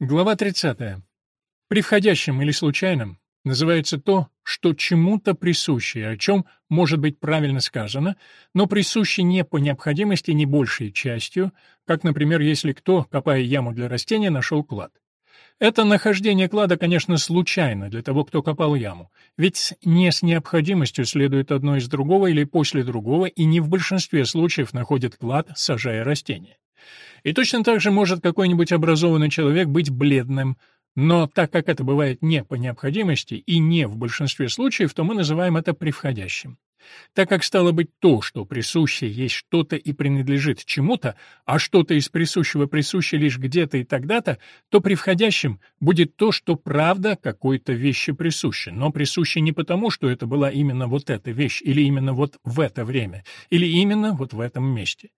Глава 30. При входящем или случайном называется то, что чему-то присуще, о чем может быть правильно сказано, но присуще не по необходимости не большей частью, как, например, если кто, копая яму для растения, нашел клад. Это нахождение клада, конечно, случайно для того, кто копал яму, ведь не с необходимостью следует одно из другого или после другого, и не в большинстве случаев находит клад, сажая растение. И точно так же может какой-нибудь образованный человек быть бледным, но так как это бывает не по необходимости и не в большинстве случаев, то мы называем это превходящим. Так как стало быть то, что присуще есть что-то и принадлежит чему-то, а что-то из присущего присуще лишь где-то и тогда-то, то превходящим будет то, что правда какой-то вещи присуще, но присуще не потому, что это была именно вот эта вещь, или именно вот в это время, или именно вот в этом месте.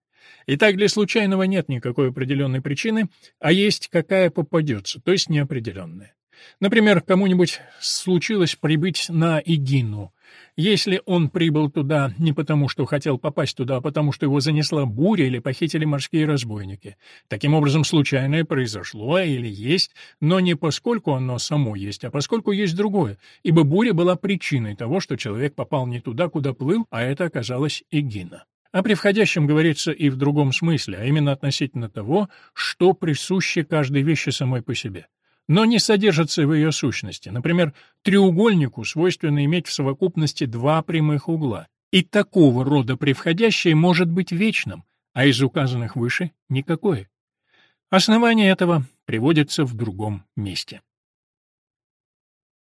Итак, для случайного нет никакой определенной причины, а есть какая попадется, то есть неопределенная. Например, кому-нибудь случилось прибыть на Игину. Если он прибыл туда не потому, что хотел попасть туда, а потому, что его занесла буря или похитили морские разбойники. Таким образом, случайное произошло или есть, но не поскольку оно само есть, а поскольку есть другое, ибо буря была причиной того, что человек попал не туда, куда плыл, а это оказалось Игина. О превходящем говорится и в другом смысле, а именно относительно того, что присуще каждой вещи самой по себе. Но не содержится в ее сущности. Например, треугольнику свойственно иметь в совокупности два прямых угла. И такого рода превходящее может быть вечным, а из указанных выше — никакое. Основание этого приводится в другом месте.